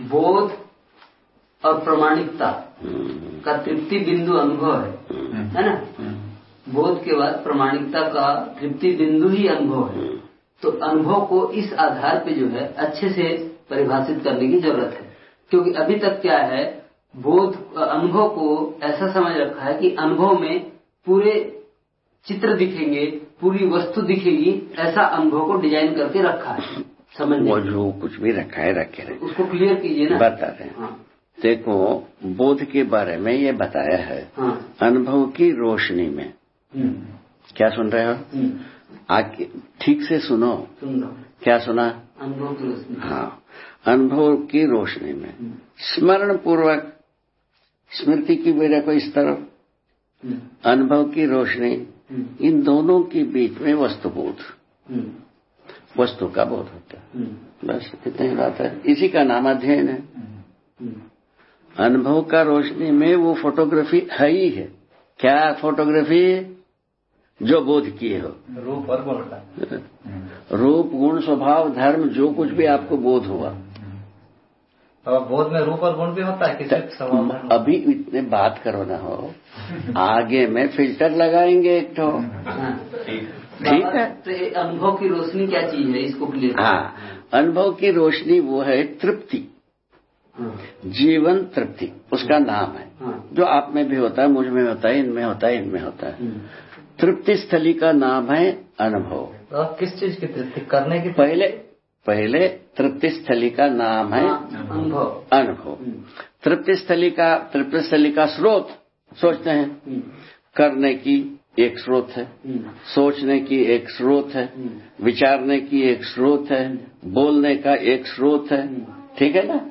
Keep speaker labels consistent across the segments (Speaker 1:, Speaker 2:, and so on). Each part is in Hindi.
Speaker 1: बोध और प्रमाणिकता का तृप्ति बिंदु अनुभव है। है ना? बोध के बाद प्रमाणिकता का तृप्ति बिंदु ही अनुभव है। तो अनुभव को इस आधार पे जो है अच्छे से परिभाषित करने की ज़रूरत है। क्योंकि अभी तक क्या है बोध अनुभव को ऐसा समझ रखा है कि अनुभव में पूरे चित्र दिखेंगे पूरी वस्तु दिखेगी ऐसा अनुभव को डिज़ाइन करके रखा है। समझ
Speaker 2: वो जो कुछ भी रखा है रखे रहे।
Speaker 1: उसको क्लियर कीजिए ना।
Speaker 2: बता रहे हैं।
Speaker 1: हाँ,
Speaker 2: देखो बोध के बारे में ये बताया है।
Speaker 1: हाँ,
Speaker 2: अनुभव की रोशनी में।
Speaker 1: हम्म,
Speaker 2: क्या सुन रहे हो?
Speaker 1: हम्म,
Speaker 2: आगे ठीक से सुनो। क्या सुना?
Speaker 1: अनुभव की रोशनी।
Speaker 2: हाँ। अनुभव की रोशनी में।
Speaker 1: हम्म,
Speaker 2: स्मरण पूर्वक स्मृति की वजह को इस तरफ़। अनुभव की रोशनी। इन दोनों के बीच में वस्तुबोध। वस्तु का बोध होता है।
Speaker 1: हम्म,
Speaker 2: बस इतनी ही बात है। इसी का नाम अध्ययन है।
Speaker 1: हम्म,
Speaker 2: अनुभव का रोशनी में वो फोटोग्राफी है ही है। क्या फोटोग्राफी जो बोध किए हो।
Speaker 3: रूप और गुण का।
Speaker 2: रूप गुण स्वभाव धर्म जो कुछ भी आपको बोध हुआ।
Speaker 3: और बोध में रूप और गुण भी होता है किसी स्वभाव
Speaker 2: अभी इतने बात करो ना हो। आगे में फ़िल्टर लगाएँगे एक तो। ठीक है।
Speaker 1: तो अनुभव की रोशनी क्या चीज़ है इसको क्लियर
Speaker 2: हाँ अनुभव की रोशनी वो है तृप्ति।
Speaker 1: हाँ,
Speaker 2: जीवन तृप्ति उसका नाम है।
Speaker 1: हाँ,
Speaker 2: जो आप में भी होता है मुझमें होता है इनमें होता है इनमें होता है।
Speaker 1: हम्म,
Speaker 2: तृप्ति स्थली का नाम है अनुभव।
Speaker 3: तो आप किस चीज़ की तृप्ति करने की
Speaker 2: पहले पहले तृप्ति स्थली का नाम है
Speaker 1: हाँ, अनुभव।
Speaker 2: अनुभव।
Speaker 1: हम्म,
Speaker 2: तृप्ति स्थली का तृप्ति स्थली का स्रोत सोचते हैं।
Speaker 1: हम्म,
Speaker 2: करने की एक स्रोत है। सोचने की एक स्रोत है। विचारने की एक स्रोत है। बोलने का एक स्रोत है। ठीक है ना?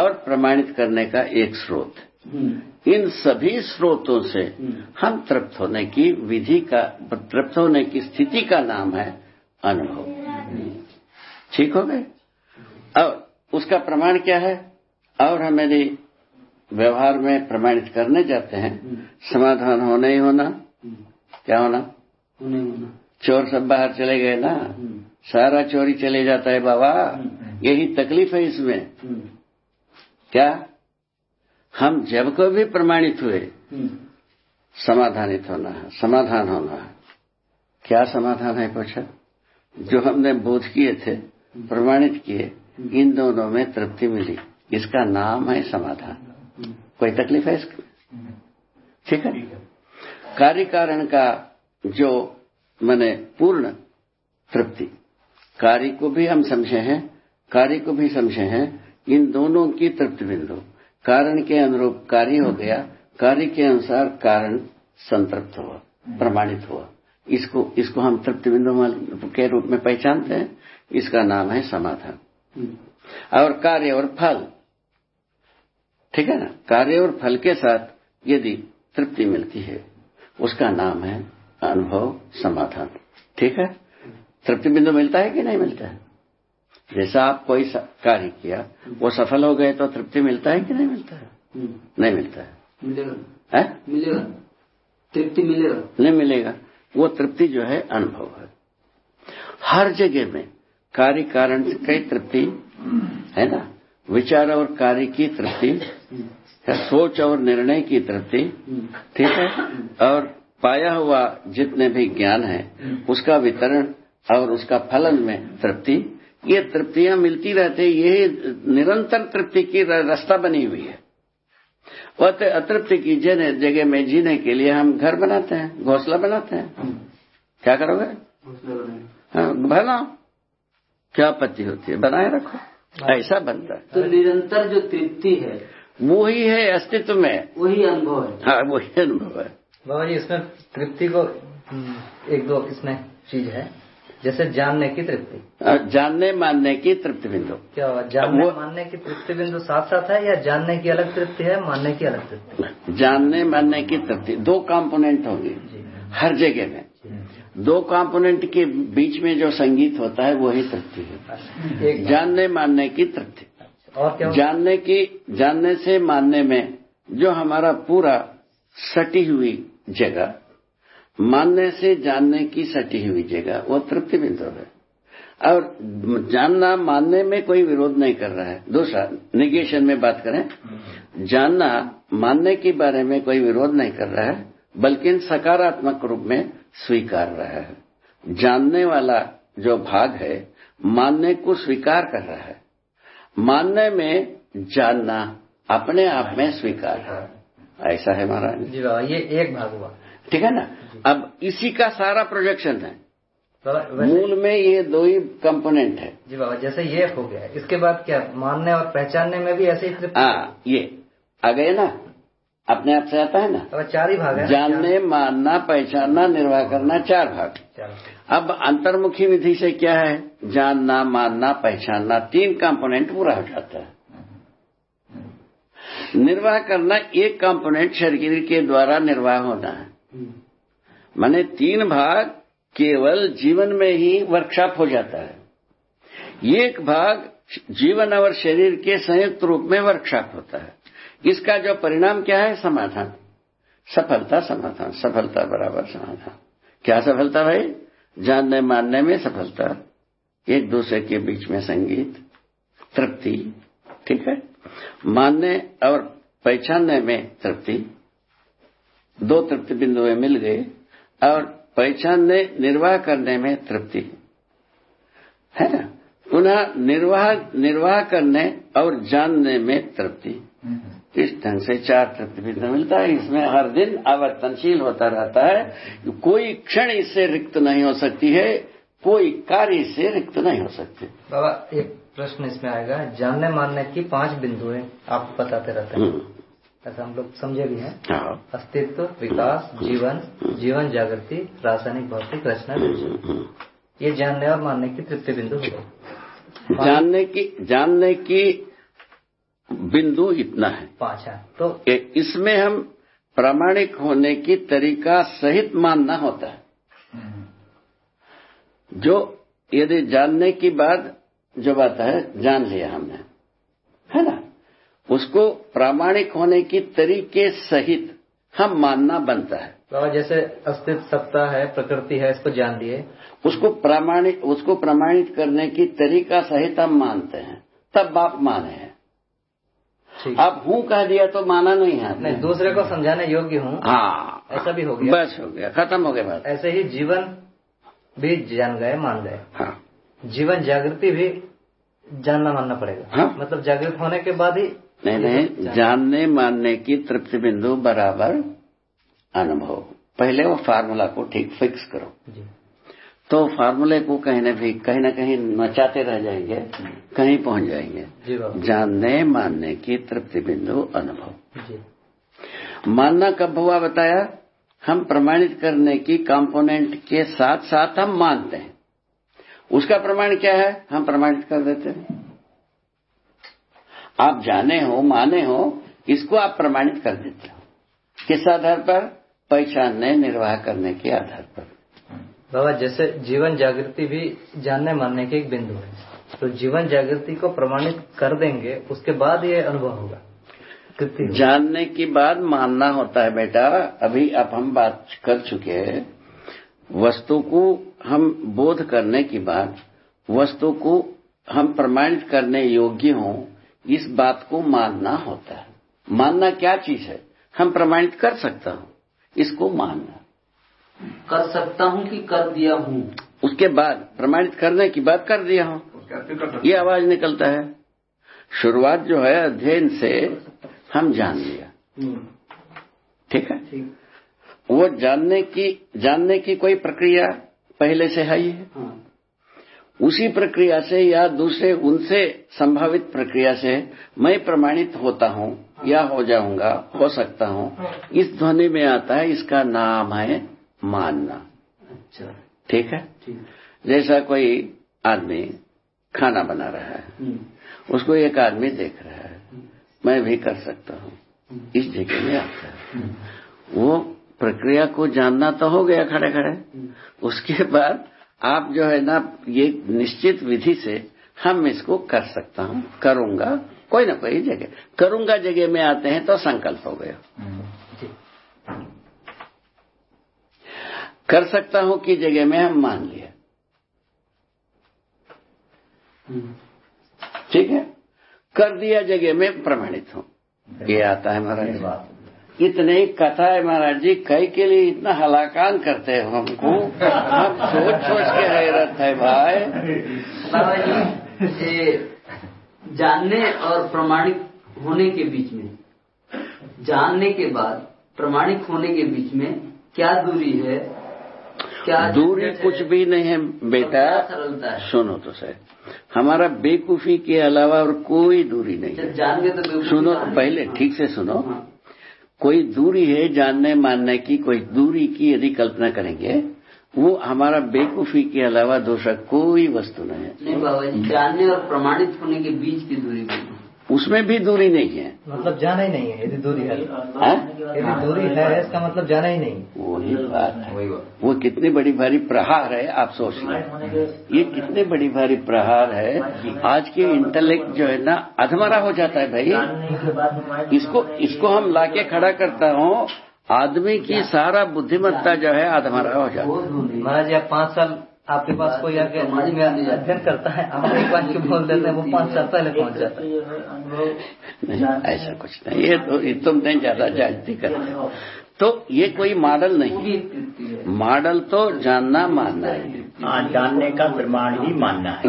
Speaker 2: और प्रमाणित करने का एक स्रोत है। इन सभी स्रोतों से हम तृप्त होने की विधि का, तृप्त होने की स्थिति का नाम है अनुभव। ठीक हो गए? और उसका प्रमाण क्या है? और हम यदि व्यवहार में प्रमाणित करने जाते हैं, समाधान होना ही होना क्या होना चोर सब बाहर चले गए ना?
Speaker 1: हम्म,
Speaker 2: सारा चोरी चले जाता है बाबा।
Speaker 1: हम्म,
Speaker 2: यही तकलीफ़ है इसमें।
Speaker 1: हम्म,
Speaker 2: क्या? हम जब को भी प्रमाणित हुए समाधानित होना है समाधान होना है। क्या समाधान है पूछा? जो हमने बोध किए थे प्रमाणित किए इन दोनों में तृप्ति मिली। इसका नाम है समाधान। कोई तकलीफ़ है इसकी? ठीक है। कार्य कारण का जो मैंने पूर्ण तृप्ति, कार्य को भी हम समझे हैं, कार्य को भी समझे हैं, इन दोनों की तृप्ति बिंदु। कारण के अनुरूप कार्य हो गया, कार्य के अनुसार कारण संतृप्त हुआ, प्रमाणित हुआ। इसको इसको हम तृप्ति बिंदु के रूप में पहचानते हैं, इसका नाम है समाधान। और कार्य और फल, ठीक है ना? कार्य और फल के साथ यदि तृप्ति मिलती है उसका नाम है अनुभव समाधान। ठीक है? तृप्ति बिंदु मिलता है कि नहीं मिलता है? जैसा आप कोई कार्य किया वो सफल हो गए तो तृप्ति मिलता है कि नहीं मिलता है?
Speaker 1: हम्म,
Speaker 2: नहीं मिलता है।
Speaker 1: मिलेगा।
Speaker 2: है?
Speaker 1: मिलेगा। तृप्ति मिलेगा।
Speaker 2: नहीं मिलेगा। वो तृप्ति जो है अनुभव है। हर जगह में कार्य कारण कई तृप्ति है ना? विचार और कार्य की तृप्ति सोच और निर्णय की तृप्ति ठीक है? और पाया हुआ जितने भी ज्ञान है उसका वितरण और उसका फलन में तृप्ति ये तृप्तियाँ मिलती रहती है ये निरंतर तृप्ति की रास्ता बनी हुई है। वह अतृप्ति की जने जगह में जीने के लिए हम घर बनाते हैं घोसला बनाते हैं। क्या करोगे?
Speaker 1: बनाए।
Speaker 2: हाँ, बनाओ। क्या आपत्ति होती है? बनाए रखो। ऐसा बनता है।
Speaker 1: तो निरंतर जो तृप्ति है
Speaker 2: वो ही है अस्तित्व में।
Speaker 1: वही अनुभव है।
Speaker 2: हाँ वही अनुभव है।
Speaker 3: बाबा जी इसमें तृप्ति को हम्म, एक दो इसमें चीज़ है? जैसे जानने की तृप्ति।
Speaker 2: जानने मानने की तृप्ति बिंदु
Speaker 3: क्या हुआ जानने
Speaker 2: वो-
Speaker 3: मानने की तृप्ति बिंदु साथ साथ है या जानने की अलग तृप्ति है मानने की अलग तृप्ति?
Speaker 2: जानने मानने की तृप्ति। दो कंपोनेंट होंगे हर जगह में। दो कंपोनेंट के बीच में जो संगीत होता है वही तृप्ति है।
Speaker 3: एक
Speaker 2: जानने मानने की तृप्ति।
Speaker 3: और क्या
Speaker 2: जानने की, जानने से मानने में जो हमारा पूरा सटी हुई जगह, मानने से जानने की सटी हुई जगह, वो तृप्ति बिंदु है। और जानना, मानने में कोई विरोध नहीं कर रहा है। दूसरा निगेशन में बात करें, जानना, मानने के बारे में कोई विरोध नहीं कर रहा है, बल्कि सकारात्मक रूप में स्वीकार रहा है। जानने वाला जो भाग है, मानने को स्वीकार कर रहा है। मानने में जानना अपने आप में स्वीकार। है। ऐसा है महाराज।
Speaker 3: जी बाबा ये एक भाग हुआ।
Speaker 2: ठीक है ना? अब इसी का सारा प्रोजेक्शन है। मूल में ये दो ही कंपोनेंट है।
Speaker 3: जी बाबा जैसे ये हो गया इसके बाद क्या मानने और पहचानने में भी ऐसे ही
Speaker 2: हाँ ये। आ गए ना? अपने आप से आता है ना?
Speaker 3: बाबा चार ही भाग है
Speaker 2: जानने मानना पहचानना निर्वाह करना चार भाग। अब अंतर्मुखी विधि से क्या है? जानना मानना पहचानना तीन कंपोनेंट पूरा हो जाता है। निर्वाह करना एक कंपोनेंट शरीर के द्वारा निर्वाह होना है। माने तीन भाग केवल जीवन में ही वर्कशॉप हो जाता है। एक भाग जीवन और शरीर के संयुक्त रूप में वर्कशॉप होता है। इसका जो परिणाम क्या है? समाधान। सफलता समाधान। सफलता बराबर समाधान। क्या सफलता भाई? जानने, मानने में सफलता। एक दूसरे के बीच में संगीत, तृप्ति, ठीक है? मानने और पहचानने में तृप्ति। दो तृप्ति बिंदुएँ मिल गए और पहचानने, निर्वाह करने में तृप्ति। है ना? पुनः निर्वाह निर्वाह करने और जानने में तृप्ति। इस ढंग से चार तृप्ति बिंदु मिलता है। इसमें हर दिन आवर्तनशील होता रहता है कोई क्षण इससे रिक्त नहीं हो सकती है कोई कार्य इससे रिक्त नहीं हो सकते।
Speaker 3: बाबा एक प्रश्न इसमें आएगा। जानने मानने की पाँच बिंदुएँ आप बताते रहते हैं।
Speaker 2: हम्म,
Speaker 3: ऐसा हम लोग समझे भी हैं।
Speaker 2: हाँ,
Speaker 3: अस्तित्व विकास जीवन जीवन जागृति रासायनिक भौतिक रचना
Speaker 2: हम्म।
Speaker 3: ये जानने और मानने की तृप्ति बिंदु हो
Speaker 2: जानने की जानने की बिंदु इतना है।
Speaker 3: पाँच तो
Speaker 2: कि इसमें हम प्रामाणिक होने की तरीका सहित मानना होता है। जो यदि जानने की बाद जो बात है जान लिया हमने है ना? उसको प्रामाणिक होने की तरीके सहित हम मानना बनता है।
Speaker 3: बाबा जैसे अस्तित्व सत्ता है प्रकृति है इसको जान लिए।
Speaker 2: उसको प्रामाणिक उसको प्रमाणित करने की तरीका सहित हम मानते हैं। तब बाप माने हैं। आप हूँ कह दिया तो माना नहीं है
Speaker 3: नहीं दूसरे को समझाने योग्य हूँ।
Speaker 2: हाँ।
Speaker 3: ऐसा भी हो गया।
Speaker 2: बस हो गया खत्म हो गया बात।
Speaker 3: ऐसे ही जीवन भी जान गए मान गए।
Speaker 2: हाँ।
Speaker 3: जीवन जागृति भी जानना मानना पड़ेगा।
Speaker 2: हाँ।
Speaker 3: मतलब जागृत होने के बाद ही
Speaker 2: नहीं नहीं जानने मानने की तृप्ति बिंदु बराबर अनुभव। पहले वो फार्मूला को ठीक फिक्स करो।
Speaker 3: जी।
Speaker 2: तो फार्मूले को कहीं न भी कहीं न कहीं नचाते रह जाएँगे कहीं पहुँच जाएँगे। जानने मानने की तृप्ति बिंदु अनुभव। मानना कब हुआ बताया? हम प्रमाणित करने की कंपोनेंट के साथ साथ हम मानते हैं। उसका प्रमाण क्या है? हम प्रमाणित कर देते हैं। आप जाने हो माने हो इसको आप प्रमाणित कर देते हो। किस आधार पर? पहचानने निर्वाह करने के आधार पर।
Speaker 3: बाबा जैसे जीवन जागृति भी जानने मानने के एक बिंदु है। तो जीवन जागृति को प्रमाणित कर देंगे उसके बाद ये अनुभव होगा।
Speaker 2: जानने की बाद मानना होता है बेटा। अभी अब हम बात कर चुके हैं। वस्तु को हम बोध करने की बाद वस्तु को हम प्रमाणित करने योग्य हों इस बात को मानना होता है। मानना क्या चीज़ है? हम प्रमाणित कर सकता हूँ इसको मानना।
Speaker 1: कर सकता हूँ कि कर दिया हूँ।
Speaker 2: उसके बाद प्रमाणित करने की बात कर दिया हूँ। ये आवाज़ निकलता है। शुरुआत जो है अध्ययन से हम जान लिया। ठीक है?
Speaker 1: ठीक।
Speaker 2: वो जानने की जानने की कोई प्रक्रिया पहले से है ही? है।
Speaker 1: हाँ
Speaker 2: उसी प्रक्रिया से या दूसरे उनसे संभावित प्रक्रिया से मैं प्रमाणित होता हूँ या हो जाऊँगा हो सकता हूँ। इस ध्वनि में आता है इसका नाम है मानना।
Speaker 1: अच्छा।
Speaker 2: ठीक है? जैसा कोई आदमी खाना बना रहा है
Speaker 1: हम्म,
Speaker 2: उसको एक आदमी देख रहा है मैं भी कर सकता हूँ। इस जगह में आता है। वो प्रक्रिया को जानना तो हो गया खड़े खड़े। उसके बाद आप जो है ना ये निश्चित विधि से हम इसको कर सकता हूँ। करूँगा कोई ना कोई जगह। करूँगा जगह में आते हैं तो संकल्प हो गया
Speaker 3: जी
Speaker 2: कर सकता हूँ की जगह में हम मान लिया। ठीक है? कर दिया जगह में, प्रमाणित हूँ। ये आता है महाराज इतने ही कथा है महाराज जी, कई के लिए इतना हलाकान करते हैं हमको। हम सोच सोच के हैरत है भाई।
Speaker 1: जानने और प्रमाणिक होने के बीच में, जानने के बाद प्रमाणिक होने के बीच में क्या दूरी है? क्या
Speaker 2: दूरी कुछ भी नहीं है बेटा।
Speaker 1: है?
Speaker 2: सुनो तो सर हमारा बेकूफी के अलावा और कोई दूरी नहीं है।
Speaker 1: जान गए तो
Speaker 2: सुनो पहले ठीक से सुनो।
Speaker 1: हाँ।
Speaker 2: कोई दूरी है जानने मानने की कोई दूरी की यदि कल्पना करेंगे वो हमारा बेकूफी के अलावा दूसरा कोई वस्तु नहीं है।
Speaker 1: नहीं बाबा जानने और प्रमाणित होने के बीच की दूरी
Speaker 2: उसमें भी दूरी नहीं है।
Speaker 3: मतलब जाना ही नहीं है यदि दूरी है
Speaker 2: हाँ?
Speaker 3: यदि दूरी है इसका मतलब जाना ही नहीं।
Speaker 2: वही बात है। वो कितनी बड़ी भारी प्रहार है आप सोच लें ये कितनी बड़ी भारी प्रहार है आज के इंटेलेक्ट जो है ना अधमरा हो जाता है भाई। इसको इसको हम लाके खड़ा करता हूँ आदमी की सारा बुद्धिमत्ता जो है अधमरा हो जाता है।
Speaker 3: महाराज आप पाँच साल आपके पास कोई आगे अध्ययन करता है आप एक बार क्यों बोल देते हैं वो पाँच साल पहले पहुँच जाता है।
Speaker 2: नहीं ऐसा कुछ नहीं ये तो ये तुम नहीं ज़्यादा जानती कर तो ये कोई मॉडल नहीं मॉडल तो जानना मानना है।
Speaker 4: हाँ जानने का प्रमाण ही मानना है।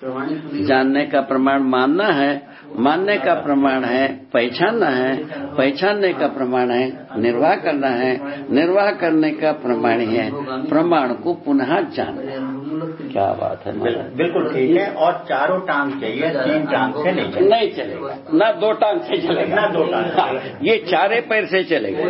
Speaker 2: जानने का प्रमाण मानना है मानने का प्रमाण है पहचानना है पहचानने का प्रमाण है निर्वाह करना है निर्वाह करने का प्रमाण है प्रमाण को पुनः जानना क्या बात है
Speaker 4: बिल्कुल ठीक है और चारों टांग चाहिए तीन टांग से नहीं चाहिए
Speaker 2: नहीं चलेगा। ना दो टांग से चलेगा।
Speaker 4: ना दो टांग
Speaker 2: हाँ, ये चारे पैर से चलेगा।